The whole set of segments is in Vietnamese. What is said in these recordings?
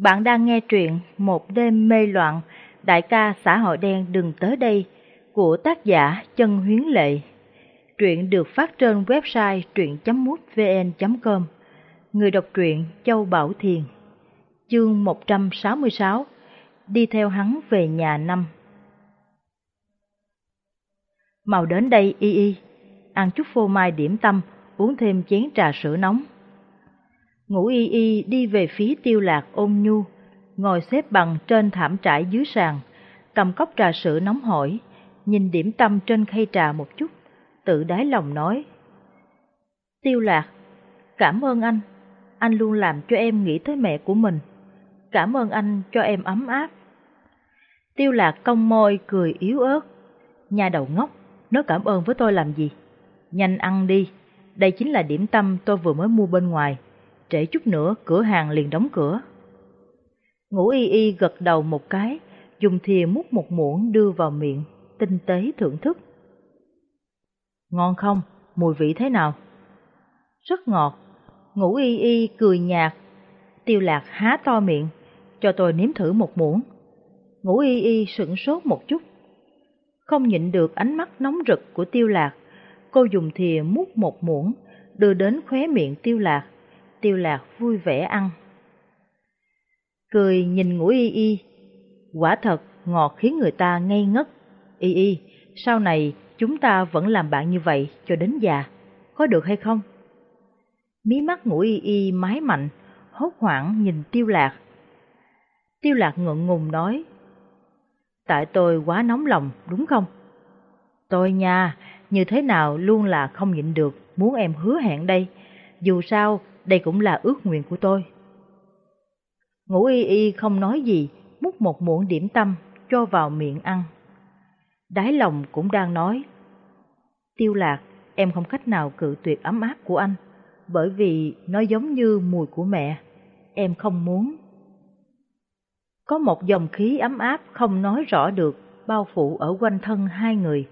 Bạn đang nghe truyện Một đêm mê loạn, đại ca xã hội đen đừng tới đây của tác giả Chân Huyến Lệ. Truyện được phát trên website truyện.mútvn.com. Người đọc truyện Châu Bảo Thiền. Chương 166 Đi theo hắn về nhà năm Màu đến đây y y, ăn chút phô mai điểm tâm, uống thêm chén trà sữa nóng. Ngũ y y đi về phía tiêu lạc ôn nhu, ngồi xếp bằng trên thảm trải dưới sàn, cầm cốc trà sữa nóng hổi, nhìn điểm tâm trên khay trà một chút, tự đáy lòng nói. Tiêu lạc, cảm ơn anh, anh luôn làm cho em nghĩ tới mẹ của mình. Cảm ơn anh cho em ấm áp. Tiêu lạc cong môi cười yếu ớt. Nhà đầu ngốc, nói cảm ơn với tôi làm gì? Nhanh ăn đi, đây chính là điểm tâm tôi vừa mới mua bên ngoài trễ chút nữa cửa hàng liền đóng cửa. Ngũ y y gật đầu một cái, dùng thìa múc một muỗng đưa vào miệng, tinh tế thưởng thức. Ngon không? Mùi vị thế nào? Rất ngọt. Ngũ y y cười nhạt. Tiêu lạc há to miệng, cho tôi nếm thử một muỗng. Ngũ y y sững sốt một chút. Không nhịn được ánh mắt nóng rực của tiêu lạc, cô dùng thìa múc một muỗng, đưa đến khóe miệng tiêu lạc tiêu lạc vui vẻ ăn. Cười nhìn ngũ y y, quả thật ngọt khiến người ta ngây ngất. Y y, sau này chúng ta vẫn làm bạn như vậy cho đến già, có được hay không? Mí mắt ngũ y y mái mạnh, hốt hoảng nhìn tiêu lạc. Tiêu lạc ngượng ngùng nói, tại tôi quá nóng lòng đúng không? Tôi nha, như thế nào luôn là không nhịn được, muốn em hứa hẹn đây. Dù sao, đây cũng là ước nguyện của tôi. Ngũ y y không nói gì, múc một muỗng điểm tâm, cho vào miệng ăn. Đái lòng cũng đang nói, tiêu lạc, em không cách nào cự tuyệt ấm áp của anh, bởi vì nó giống như mùi của mẹ, em không muốn. Có một dòng khí ấm áp không nói rõ được, bao phủ ở quanh thân hai người.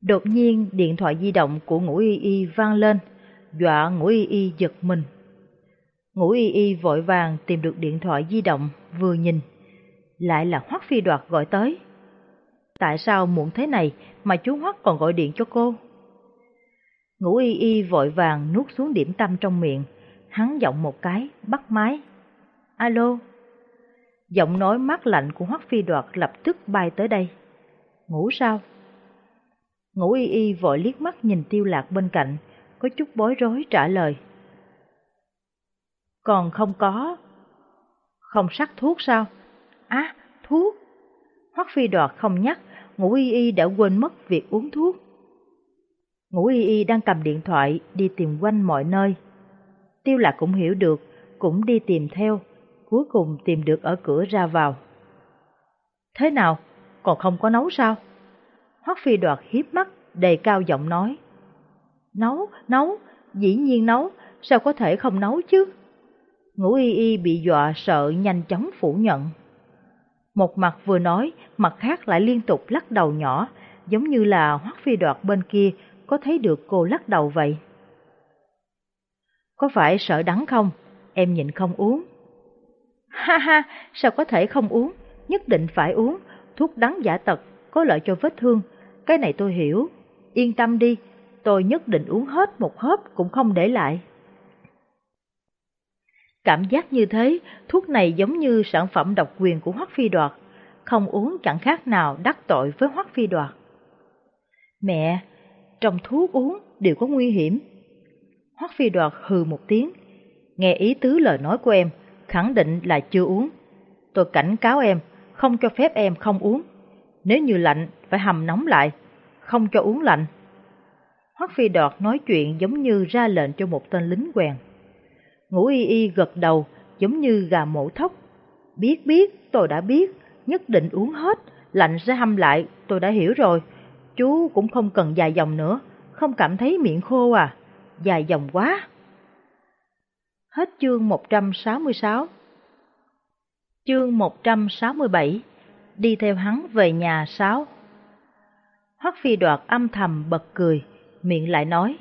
Đột nhiên điện thoại di động của ngũ y y vang lên, dọa ngũ y y giật mình. Ngũ y y vội vàng tìm được điện thoại di động, vừa nhìn. Lại là Hoắc Phi Đoạt gọi tới. Tại sao muộn thế này mà chú Hoắc còn gọi điện cho cô? Ngũ y y vội vàng nuốt xuống điểm tâm trong miệng, hắn giọng một cái, bắt máy. Alo? Giọng nói mát lạnh của Hoắc Phi Đoạt lập tức bay tới đây. Ngủ sao? Ngũ y y vội liếc mắt nhìn tiêu lạc bên cạnh, có chút bối rối trả lời. Còn không có. Không sắc thuốc sao? Á, thuốc. Hoắc phi đoạt không nhắc, ngũ y y đã quên mất việc uống thuốc. Ngũ y y đang cầm điện thoại đi tìm quanh mọi nơi. Tiêu lạc cũng hiểu được, cũng đi tìm theo, cuối cùng tìm được ở cửa ra vào. Thế nào, còn không có nấu sao? Hoắc phi đoạt hiếp mắt, đầy cao giọng nói. Nấu, nấu, dĩ nhiên nấu, sao có thể không nấu chứ? Ngũ y y bị dọa sợ nhanh chóng phủ nhận. Một mặt vừa nói, mặt khác lại liên tục lắc đầu nhỏ, giống như là hoắc phi đoạt bên kia có thấy được cô lắc đầu vậy. Có phải sợ đắng không? Em nhịn không uống. Ha ha, sao có thể không uống? Nhất định phải uống, thuốc đắng giả tật, có lợi cho vết thương. Cái này tôi hiểu. Yên tâm đi, tôi nhất định uống hết một hớp cũng không để lại. Cảm giác như thế, thuốc này giống như sản phẩm độc quyền của Hoắc Phi Đoạt, không uống chẳng khác nào đắc tội với Hoắc Phi Đoạt. Mẹ, trong thuốc uống đều có nguy hiểm. Hoắc Phi Đoạt hừ một tiếng, nghe ý tứ lời nói của em, khẳng định là chưa uống. Tôi cảnh cáo em, không cho phép em không uống. Nếu như lạnh, phải hầm nóng lại, không cho uống lạnh. Hoắc Phi Đọt nói chuyện giống như ra lệnh cho một tên lính quèn. Ngũ y y gật đầu, giống như gà mổ thóc. Biết biết, tôi đã biết, nhất định uống hết, lạnh sẽ hâm lại, tôi đã hiểu rồi. Chú cũng không cần dài dòng nữa, không cảm thấy miệng khô à, dài dòng quá. Hết chương 166 Chương 167 Đi theo hắn về nhà 6 Hoắc phi đoạt âm thầm bật cười, miệng lại nói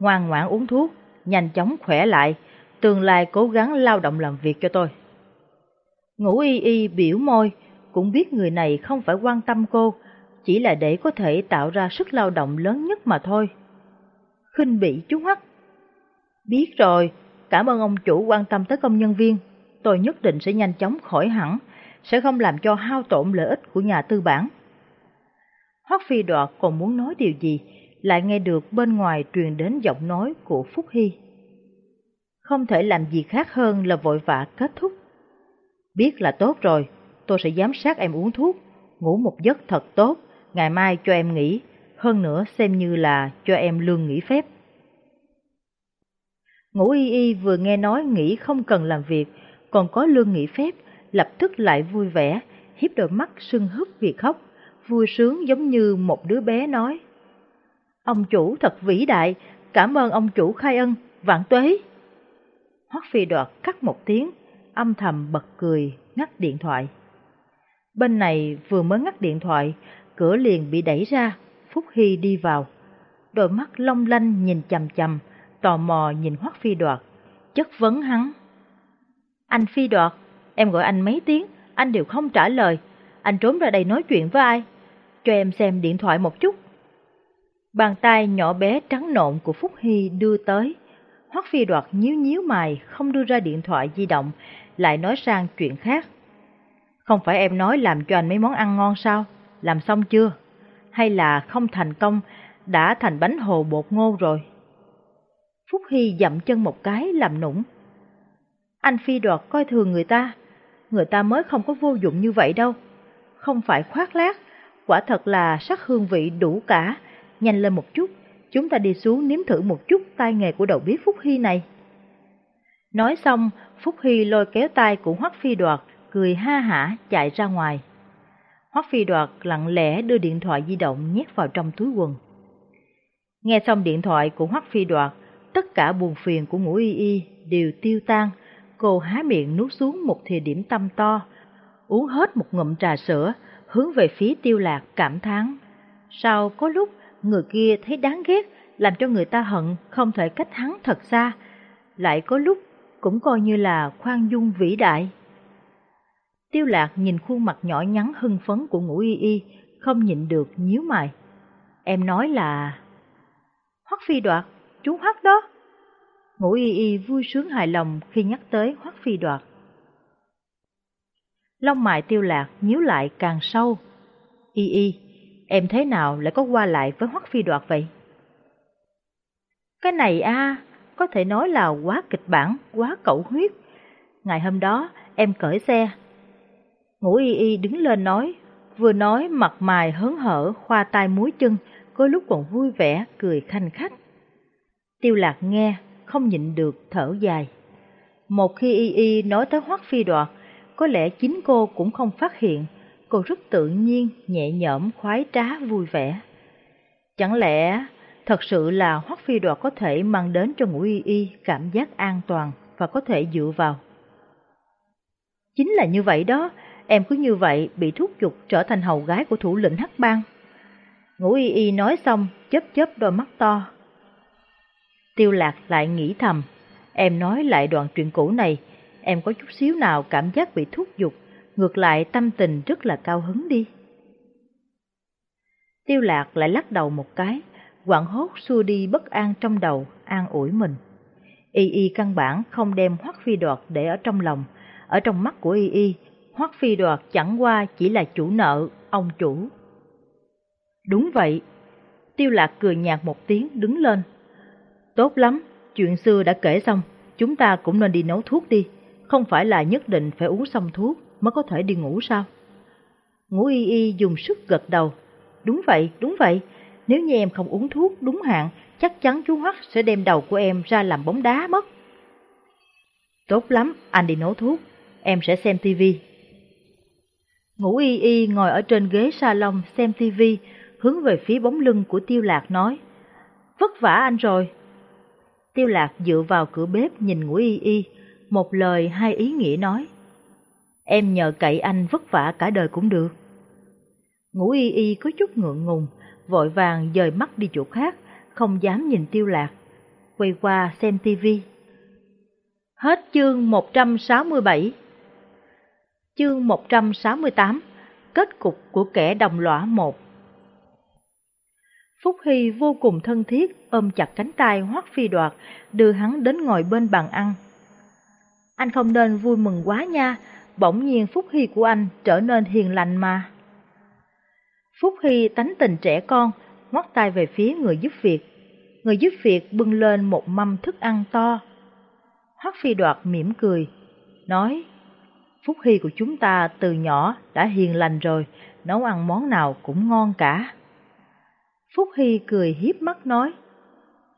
Ngoan ngoãn uống thuốc, nhanh chóng khỏe lại, tương lai cố gắng lao động làm việc cho tôi. Ngũ y y biểu môi, cũng biết người này không phải quan tâm cô, chỉ là để có thể tạo ra sức lao động lớn nhất mà thôi. khinh bị chú Hắc. Biết rồi, cảm ơn ông chủ quan tâm tới công nhân viên, tôi nhất định sẽ nhanh chóng khỏi hẳn, sẽ không làm cho hao tổn lợi ích của nhà tư bản. Hoắc Phi Đoạt còn muốn nói điều gì, lại nghe được bên ngoài truyền đến giọng nói của Phúc Hy. Không thể làm gì khác hơn là vội vã kết thúc. Biết là tốt rồi, tôi sẽ giám sát em uống thuốc, ngủ một giấc thật tốt, ngày mai cho em nghỉ, hơn nữa xem như là cho em lương nghỉ phép. Ngũ y y vừa nghe nói nghỉ không cần làm việc, còn có lương nghỉ phép, lập tức lại vui vẻ, hiếp đôi mắt sưng húp vì khóc, vui sướng giống như một đứa bé nói. Ông chủ thật vĩ đại, cảm ơn ông chủ khai ân, vạn tuế. Hoắc phi đoạt cắt một tiếng, âm thầm bật cười, ngắt điện thoại. Bên này vừa mới ngắt điện thoại, cửa liền bị đẩy ra, Phúc Hy đi vào. Đôi mắt long lanh nhìn chầm chầm, tò mò nhìn Hoắc Phi Đoạt, chất vấn hắn. Anh Phi Đoạt, em gọi anh mấy tiếng, anh đều không trả lời. Anh trốn ra đây nói chuyện với ai? Cho em xem điện thoại một chút. Bàn tay nhỏ bé trắng nộn của Phúc Hy đưa tới. Hoắc Phi Đoạt nhíu nhíu mày, không đưa ra điện thoại di động, lại nói sang chuyện khác. Không phải em nói làm cho anh mấy món ăn ngon sao? Làm xong chưa? Hay là không thành công, đã thành bánh hồ bột ngô rồi? Phúc Hy dậm chân một cái làm nũng. Anh phi đoạt coi thường người ta, người ta mới không có vô dụng như vậy đâu. Không phải khoác lác, quả thật là sắc hương vị đủ cả. Nhanh lên một chút, chúng ta đi xuống nếm thử một chút tay nghề của đầu bếp Phúc Hy này. Nói xong, Phúc Hy lôi kéo tay của Hoắc Phi Đoạt, cười ha hả chạy ra ngoài. Hoắc Phi Đoạt lặng lẽ đưa điện thoại di động nhét vào trong túi quần. Nghe xong điện thoại của Hoắc Phi Đoạt, tất cả buồn phiền của ngũ y y đều tiêu tan. Cô há miệng nuốt xuống một thìa điểm tâm to, uống hết một ngụm trà sữa, hướng về phía tiêu lạc cảm thán. Sau có lúc người kia thấy đáng ghét, làm cho người ta hận không thể cách hắn thật xa, lại có lúc cũng coi như là khoan dung vĩ đại. Tiêu lạc nhìn khuôn mặt nhỏ nhắn hưng phấn của ngũ y y, không nhịn được nhíu mày. Em nói là... Hoắc phi đoạt, chú Hoắc đó. Ngũ y y vui sướng hài lòng khi nhắc tới Hoắc phi đoạt. Lông mại tiêu lạc nhíu lại càng sâu. Y y, em thế nào lại có qua lại với Hoắc phi đoạt vậy? Cái này a có thể nói là quá kịch bản, quá cẩu huyết. Ngày hôm đó, em cởi xe. Ngũ y y đứng lên nói, vừa nói mặt mày hớn hở, khoa tay muối chân, có lúc còn vui vẻ, cười khanh khách. Tiêu lạc nghe, không nhịn được thở dài. Một khi y y nói tới hoắc phi đoạt, có lẽ chính cô cũng không phát hiện, cô rất tự nhiên, nhẹ nhõm, khoái trá, vui vẻ. Chẳng lẽ thật sự là hoắc phi đoạt có thể mang đến cho ngũ y y cảm giác an toàn và có thể dựa vào? Chính là như vậy đó, em cứ như vậy bị thúc giục trở thành hầu gái của thủ lĩnh Hắc Bang. Ngũ y y nói xong, chớp chớp đôi mắt to, Tiêu lạc lại nghĩ thầm, em nói lại đoạn truyện cũ này, em có chút xíu nào cảm giác bị thúc giục, ngược lại tâm tình rất là cao hứng đi. Tiêu lạc lại lắc đầu một cái, quảng hốt xua đi bất an trong đầu, an ủi mình. Y Y căn bản không đem Hoắc Phi Đoạt để ở trong lòng, ở trong mắt của Y Y, Hoắc Phi Đoạt chẳng qua chỉ là chủ nợ, ông chủ. Đúng vậy. Tiêu lạc cười nhạt một tiếng đứng lên, Tốt lắm, chuyện xưa đã kể xong, chúng ta cũng nên đi nấu thuốc đi, không phải là nhất định phải uống xong thuốc mới có thể đi ngủ sao? Ngũ y y dùng sức gật đầu. Đúng vậy, đúng vậy, nếu như em không uống thuốc đúng hạn, chắc chắn chú Hoắc sẽ đem đầu của em ra làm bóng đá mất. Tốt lắm, anh đi nấu thuốc, em sẽ xem tivi. Ngũ y y ngồi ở trên ghế salon xem tivi, hướng về phía bóng lưng của tiêu lạc nói. Vất vả anh rồi, Tiêu lạc dựa vào cửa bếp nhìn ngũ y y, một lời hai ý nghĩa nói. Em nhờ cậy anh vất vả cả đời cũng được. Ngũ y y có chút ngượng ngùng, vội vàng dời mắt đi chỗ khác, không dám nhìn tiêu lạc. Quay qua xem tivi. Hết chương 167 Chương 168 Kết cục của kẻ đồng lõa một Phúc Hy vô cùng thân thiết ôm chặt cánh tay Hoắc Phi Đoạt, đưa hắn đến ngồi bên bàn ăn. Anh không nên vui mừng quá nha, bỗng nhiên Phúc Hy của anh trở nên hiền lành mà. Phúc Hy tánh tình trẻ con, ngoắt tay về phía người giúp việc. Người giúp việc bưng lên một mâm thức ăn to. Hoắc Phi Đoạt mỉm cười, nói, Phúc Hy của chúng ta từ nhỏ đã hiền lành rồi, nấu ăn món nào cũng ngon cả. Phúc Hy cười hiếp mắt nói,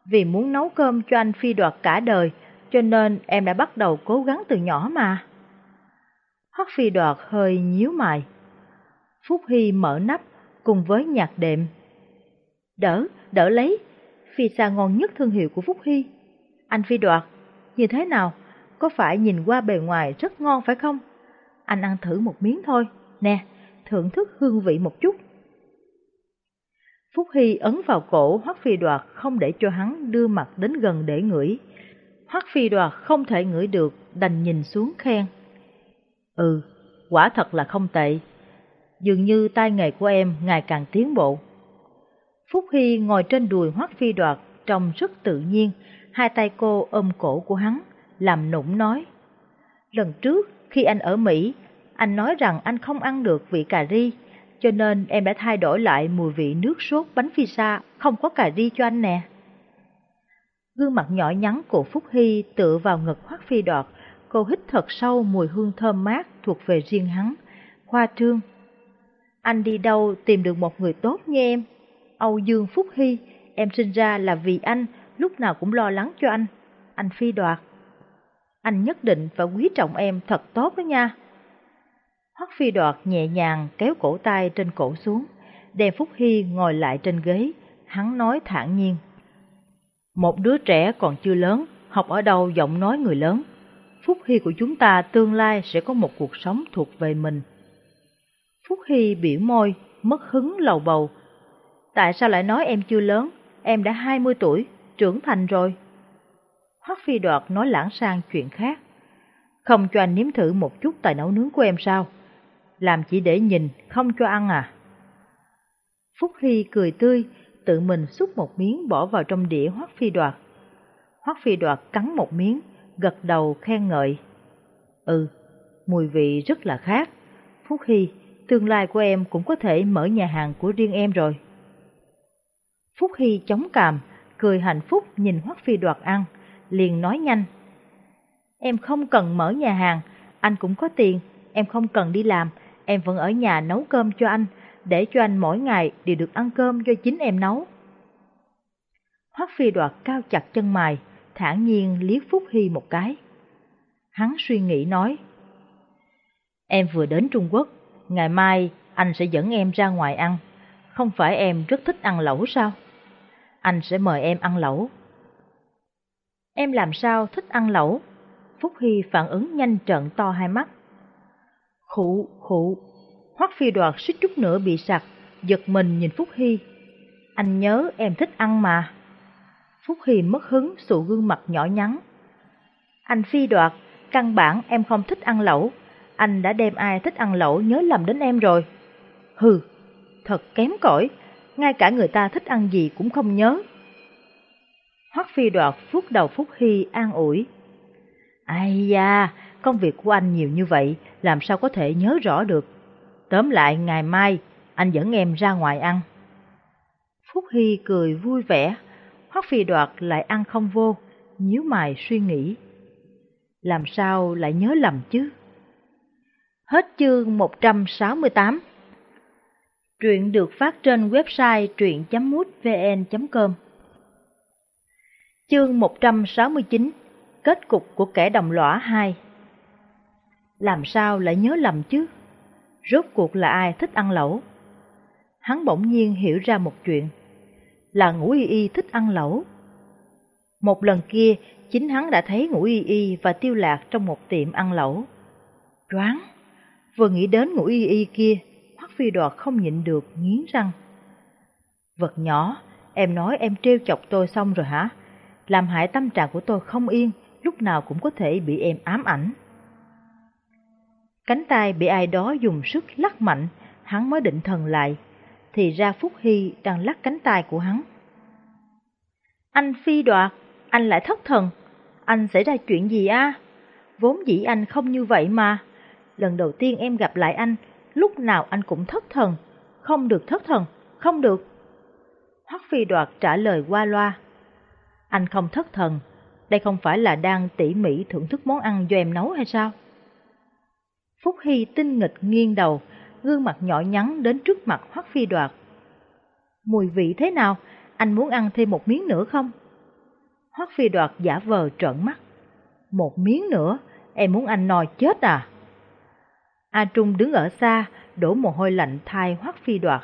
vì muốn nấu cơm cho anh Phi Đoạt cả đời, cho nên em đã bắt đầu cố gắng từ nhỏ mà. Hoắc Phi Đoạt hơi nhíu mày. Phúc Hy mở nắp cùng với nhạc đệm. Đỡ, đỡ lấy, phi xa ngon nhất thương hiệu của Phúc Hy. Anh Phi Đoạt, như thế nào? Có phải nhìn qua bề ngoài rất ngon phải không? Anh ăn thử một miếng thôi. Nè, thưởng thức hương vị một chút. Phúc Hy ấn vào cổ Hoắc Phi Đoạt không để cho hắn đưa mặt đến gần để ngửi. Hoắc Phi Đoạt không thể ngửi được, đành nhìn xuống khen. Ừ, quả thật là không tệ. Dường như tai nghề của em ngày càng tiến bộ. Phúc Hy ngồi trên đùi Hoắc Phi Đoạt trông rất tự nhiên, hai tay cô ôm cổ của hắn, làm nũng nói. Lần trước, khi anh ở Mỹ, anh nói rằng anh không ăn được vị cà ri, cho nên em đã thay đổi lại mùi vị nước sốt bánh pizza không có cà ri cho anh nè. Gương mặt nhỏ nhắn của Phúc Hy tựa vào ngực Hoắc Phi Đoạt, cô hít thật sâu mùi hương thơm mát thuộc về riêng hắn, khoa trương. Anh đi đâu tìm được một người tốt như em? Âu Dương Phúc Hy, em sinh ra là vì anh, lúc nào cũng lo lắng cho anh. Anh Phi Đoạt. Anh nhất định phải quý trọng em thật tốt đó nha. Hoắc Phi Đoạt nhẹ nhàng kéo cổ tay trên cổ xuống, đem Phúc Hy ngồi lại trên ghế, hắn nói thản nhiên. Một đứa trẻ còn chưa lớn, học ở đâu giọng nói người lớn. Phúc Hy của chúng ta tương lai sẽ có một cuộc sống thuộc về mình. Phúc Hy biểu môi, mất hứng lầu bầu. Tại sao lại nói em chưa lớn? Em đã 20 tuổi, trưởng thành rồi. Hoắc Phi Đoạt nói lãng sang chuyện khác. Không cho anh nếm thử một chút tài nấu nướng của em sao? Làm chỉ để nhìn, không cho ăn à? Phúc Hy cười tươi, tự mình xúc một miếng bỏ vào trong đĩa Hoắc Phi Đoạt. Hoắc Phi Đoạt cắn một miếng, gật đầu khen ngợi. Ừ, mùi vị rất là khác. Phúc Hy, tương lai của em cũng có thể mở nhà hàng của riêng em rồi. Phúc Hy chống càm, cười hạnh phúc nhìn Hoắc Phi Đoạt ăn, liền nói nhanh. Em không cần mở nhà hàng, anh cũng có tiền, em không cần đi làm, em vẫn ở nhà nấu cơm cho anh, để cho anh mỗi ngày đều được ăn cơm do chính em nấu. Hoắc Phi đoạt cao chặt chân mày, thản nhiên liếc Phúc Hy một cái. Hắn suy nghĩ nói, Em vừa đến Trung Quốc, ngày mai anh sẽ dẫn em ra ngoài ăn. Không phải em rất thích ăn lẩu sao? Anh sẽ mời em ăn lẩu. Em làm sao thích ăn lẩu? Phúc Hy phản ứng nhanh trận to hai mắt. Khụ, khụ, Hoắc phi đoạt suýt chút nữa bị sặc, giật mình nhìn Phúc Hy. Anh nhớ em thích ăn mà. Phúc Hy mất hứng sụ gương mặt nhỏ nhắn. Anh phi đoạt, căn bản em không thích ăn lẩu. Anh đã đem ai thích ăn lẩu nhớ lầm đến em rồi. Hừ, thật kém cỏi, ngay cả người ta thích ăn gì cũng không nhớ. Hoắc phi đoạt phút đầu Phúc Hy an ủi. Ai da, công việc của anh nhiều như vậy, làm sao có thể nhớ rõ được. Tóm lại ngày mai, anh dẫn em ra ngoài ăn. Phúc Hy cười vui vẻ, Hoắc Phi Đoạt lại ăn không vô, nhíu mày suy nghĩ. Làm sao lại nhớ lầm chứ? Hết chương 168 Truyện được phát trên website truyện.mútvn.com Chương 169 Kết cục của kẻ đồng lõa 2 Làm sao lại nhớ lầm chứ? rốt cuộc là ai thích ăn lẩu. Hắn bỗng nhiên hiểu ra một chuyện, là ngũ y y thích ăn lẩu. Một lần kia, chính hắn đã thấy ngũ y y và tiêu lạc trong một tiệm ăn lẩu. Đoán, vừa nghĩ đến ngũ y y kia, Hoắc Phi Đoạt không nhịn được nghiến răng. Vật nhỏ, em nói em trêu chọc tôi xong rồi hả? Làm hại tâm trạng của tôi không yên, lúc nào cũng có thể bị em ám ảnh. Cánh tay bị ai đó dùng sức lắc mạnh, hắn mới định thần lại, thì ra Phúc Hy đang lắc cánh tay của hắn. Anh phi đoạt, anh lại thất thần, anh xảy ra chuyện gì a? Vốn dĩ anh không như vậy mà. Lần đầu tiên em gặp lại anh, lúc nào anh cũng thất thần, không được thất thần, không được. Hoắc phi đoạt trả lời qua loa. Anh không thất thần, đây không phải là đang tỉ mỉ thưởng thức món ăn do em nấu hay sao? Phúc Hy tinh nghịch nghiêng đầu, gương mặt nhỏ nhắn đến trước mặt Hoắc Phi Đoạt. Mùi vị thế nào? Anh muốn ăn thêm một miếng nữa không? Hoắc Phi Đoạt giả vờ trợn mắt. Một miếng nữa? Em muốn anh no chết à? A Trung đứng ở xa, đổ mồ hôi lạnh thai Hoắc Phi Đoạt.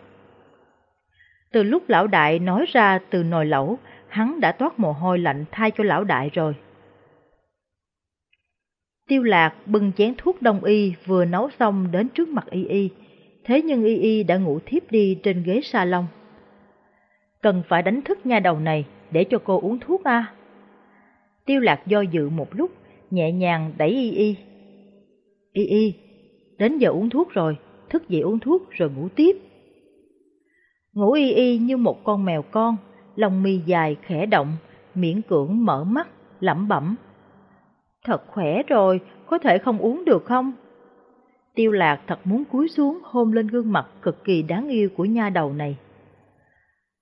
Từ lúc lão đại nói ra từ nồi lẩu, hắn đã toát mồ hôi lạnh thay cho lão đại rồi. Tiêu lạc bưng chén thuốc đông y vừa nấu xong đến trước mặt y y, thế nhưng y y đã ngủ thiếp đi trên ghế salon. Cần phải đánh thức nha đầu này để cho cô uống thuốc à? Tiêu lạc do dự một lúc, nhẹ nhàng đẩy y y. Y y, đến giờ uống thuốc rồi, thức dậy uống thuốc rồi ngủ tiếp. Ngủ y y như một con mèo con, lông mi dài khẽ động, miễn cưỡng mở mắt, lẩm bẩm. Thật khỏe rồi, có thể không uống được không? Tiêu lạc thật muốn cúi xuống hôn lên gương mặt cực kỳ đáng yêu của nha đầu này.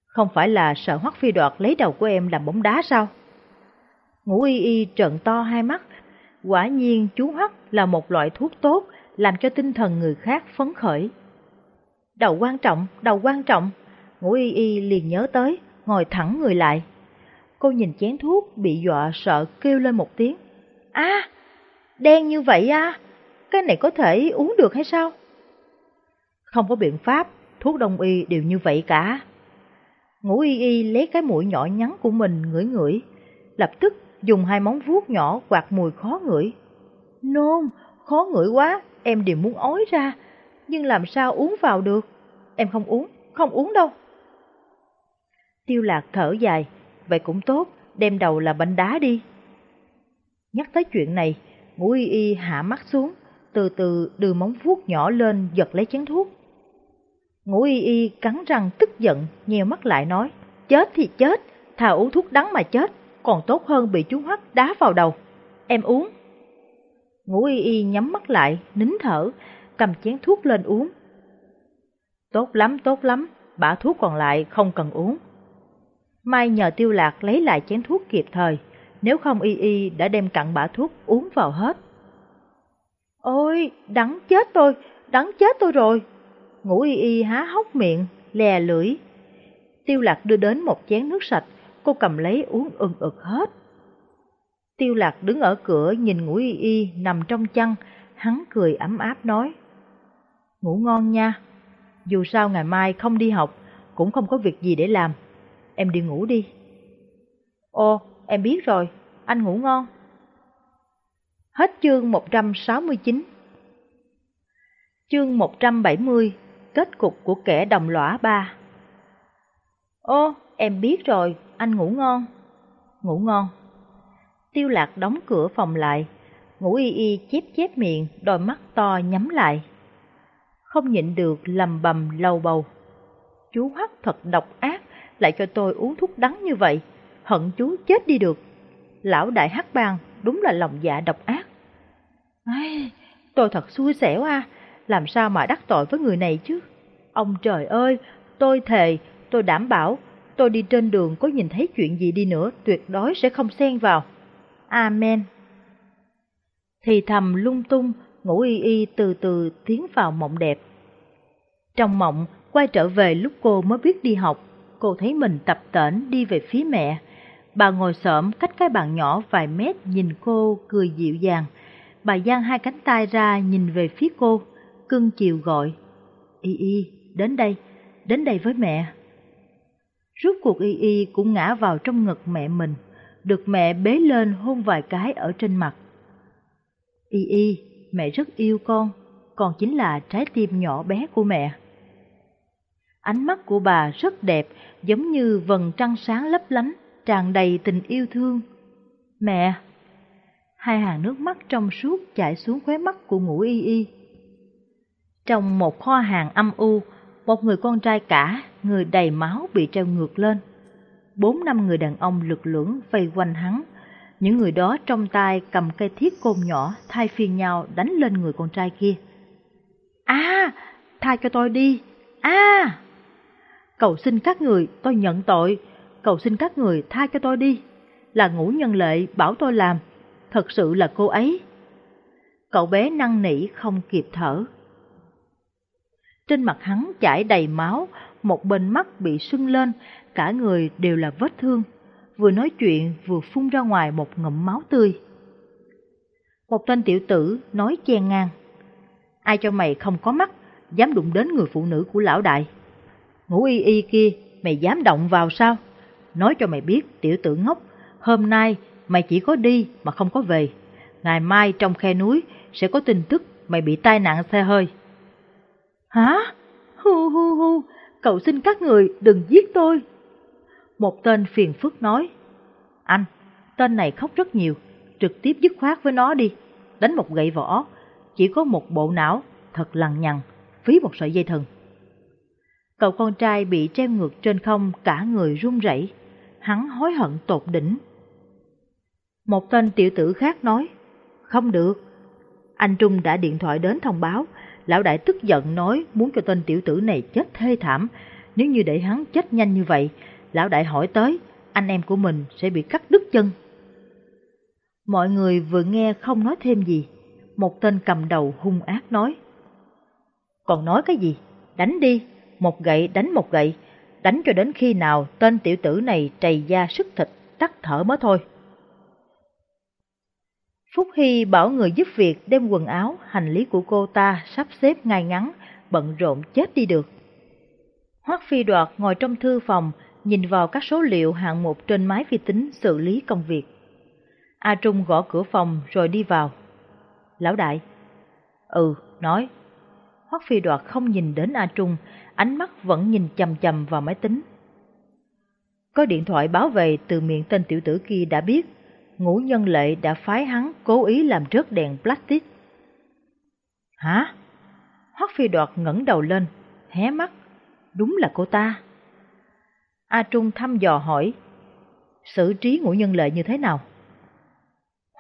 Không phải là sợ hoắc phi đoạt lấy đầu của em làm bóng đá sao? Ngũ y y trợn to hai mắt, quả nhiên chú hoắc là một loại thuốc tốt làm cho tinh thần người khác phấn khởi. Đầu quan trọng, đầu quan trọng, ngũ y y liền nhớ tới, ngồi thẳng người lại. Cô nhìn chén thuốc bị dọa sợ kêu lên một tiếng. À, đen như vậy à, cái này có thể uống được hay sao? Không có biện pháp, thuốc đông y đều như vậy cả. Ngũ y y lấy cái mũi nhỏ nhắn của mình ngửi ngửi, lập tức dùng hai móng vuốt nhỏ quạt mùi khó ngửi. Nôn, khó ngửi quá, em đều muốn ói ra, nhưng làm sao uống vào được? Em không uống, không uống đâu. Tiêu lạc thở dài, vậy cũng tốt, đem đầu là bánh đá đi. Nhắc tới chuyện này, ngũ y y hạ mắt xuống, từ từ đưa móng vuốt nhỏ lên giật lấy chén thuốc. Ngũ y y cắn răng tức giận, nheo mắt lại nói, chết thì chết, thà uống thuốc đắng mà chết, còn tốt hơn bị chú Hoắc đá vào đầu. Em uống. Ngũ y y nhắm mắt lại, nín thở, cầm chén thuốc lên uống. Tốt lắm, tốt lắm, bả thuốc còn lại không cần uống. Mai nhờ tiêu lạc lấy lại chén thuốc kịp thời, nếu không y y đã đem cặn bã thuốc uống vào hết. Ôi, đắng chết tôi, đắng chết tôi rồi. Ngũ y y há hốc miệng, lè lưỡi. Tiêu lạc đưa đến một chén nước sạch, cô cầm lấy uống ừng ực hết. Tiêu lạc đứng ở cửa nhìn ngũ y y nằm trong chăn, hắn cười ấm áp nói. Ngủ ngon nha, dù sao ngày mai không đi học, cũng không có việc gì để làm, em đi ngủ đi. Ồ, em biết rồi, anh ngủ ngon. Hết chương 169 Chương 170 Kết cục của kẻ đồng lõa ba Ô, em biết rồi, anh ngủ ngon. Ngủ ngon. Tiêu lạc đóng cửa phòng lại, ngủ y y chép chép miệng, đôi mắt to nhắm lại. Không nhịn được lầm bầm lâu bầu. Chú Hoắc thật độc ác, lại cho tôi uống thuốc đắng như vậy, hận chú chết đi được. Lão đại hắc bang đúng là lòng dạ độc ác. Ai, tôi thật xui xẻo à, làm sao mà đắc tội với người này chứ? Ông trời ơi, tôi thề, tôi đảm bảo, tôi đi trên đường có nhìn thấy chuyện gì đi nữa tuyệt đối sẽ không xen vào. Amen. Thì thầm lung tung, ngủ y y từ từ tiến vào mộng đẹp. Trong mộng, quay trở về lúc cô mới biết đi học, cô thấy mình tập tễnh đi về phía mẹ. Bà ngồi xổm cách cái bàn nhỏ vài mét nhìn cô cười dịu dàng. Bà giang hai cánh tay ra nhìn về phía cô, cưng chiều gọi. Y y, đến đây, đến đây với mẹ. Rút cuộc y y cũng ngã vào trong ngực mẹ mình, được mẹ bế lên hôn vài cái ở trên mặt. Y y, mẹ rất yêu con, con chính là trái tim nhỏ bé của mẹ. Ánh mắt của bà rất đẹp, giống như vầng trăng sáng lấp lánh, tràn đầy tình yêu thương. Mẹ! Hai hàng nước mắt trong suốt chảy xuống khóe mắt của ngũ y y. Trong một kho hàng âm u, một người con trai cả, người đầy máu bị treo ngược lên. Bốn năm người đàn ông lực lưỡng vây quanh hắn. Những người đó trong tay cầm cây thiết côn nhỏ thay phiên nhau đánh lên người con trai kia. A, tha cho tôi đi. A! Cầu xin các người, tôi nhận tội. Cầu xin các người tha cho tôi đi. Là ngũ nhân lệ bảo tôi làm. Thật sự là cô ấy. Cậu bé năn nỉ không kịp thở. Trên mặt hắn chảy đầy máu, một bên mắt bị sưng lên, cả người đều là vết thương. Vừa nói chuyện vừa phun ra ngoài một ngụm máu tươi. Một tên tiểu tử nói chen ngang. Ai cho mày không có mắt, dám đụng đến người phụ nữ của lão đại. Ngũ y y kia, mày dám động vào sao? Nói cho mày biết, tiểu tử ngốc, hôm nay mày chỉ có đi mà không có về. Ngày mai trong khe núi sẽ có tin tức mày bị tai nạn xe hơi. Hả? Hu hu hu, cậu xin các người đừng giết tôi. Một tên phiền phức nói. Anh, tên này khóc rất nhiều, trực tiếp dứt khoát với nó đi, đánh một gậy vỏ, chỉ có một bộ não, thật lằng nhằng, phí một sợi dây thần. Cậu con trai bị treo ngược trên không cả người run rẩy, hắn hối hận tột đỉnh. Một tên tiểu tử khác nói, không được. Anh Trung đã điện thoại đến thông báo, lão đại tức giận nói muốn cho tên tiểu tử này chết thê thảm. Nếu như để hắn chết nhanh như vậy, lão đại hỏi tới, anh em của mình sẽ bị cắt đứt chân. Mọi người vừa nghe không nói thêm gì, một tên cầm đầu hung ác nói. Còn nói cái gì? Đánh đi, một gậy đánh một gậy, đánh cho đến khi nào tên tiểu tử này trầy da sức thịt, tắt thở mới thôi. Phúc Hy bảo người giúp việc đem quần áo, hành lý của cô ta sắp xếp ngay ngắn, bận rộn chết đi được. Hoắc Phi Đoạt ngồi trong thư phòng, nhìn vào các số liệu hạng mục trên máy vi tính xử lý công việc. A Trung gõ cửa phòng rồi đi vào. Lão đại. Ừ, nói. Hoắc Phi Đoạt không nhìn đến A Trung, ánh mắt vẫn nhìn chầm chầm vào máy tính. Có điện thoại báo về từ miệng tên tiểu tử kia đã biết ngũ nhân lệ đã phái hắn cố ý làm rớt đèn plastic. Hả? Hoắc phi đoạt ngẩng đầu lên, hé mắt. Đúng là cô ta. A Trung thăm dò hỏi, xử trí ngũ nhân lệ như thế nào?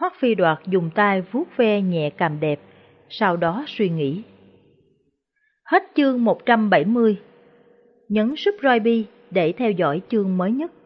Hoắc phi đoạt dùng tay vuốt ve nhẹ cằm đẹp, sau đó suy nghĩ. Hết chương 170. Nhấn subscribe để theo dõi chương mới nhất.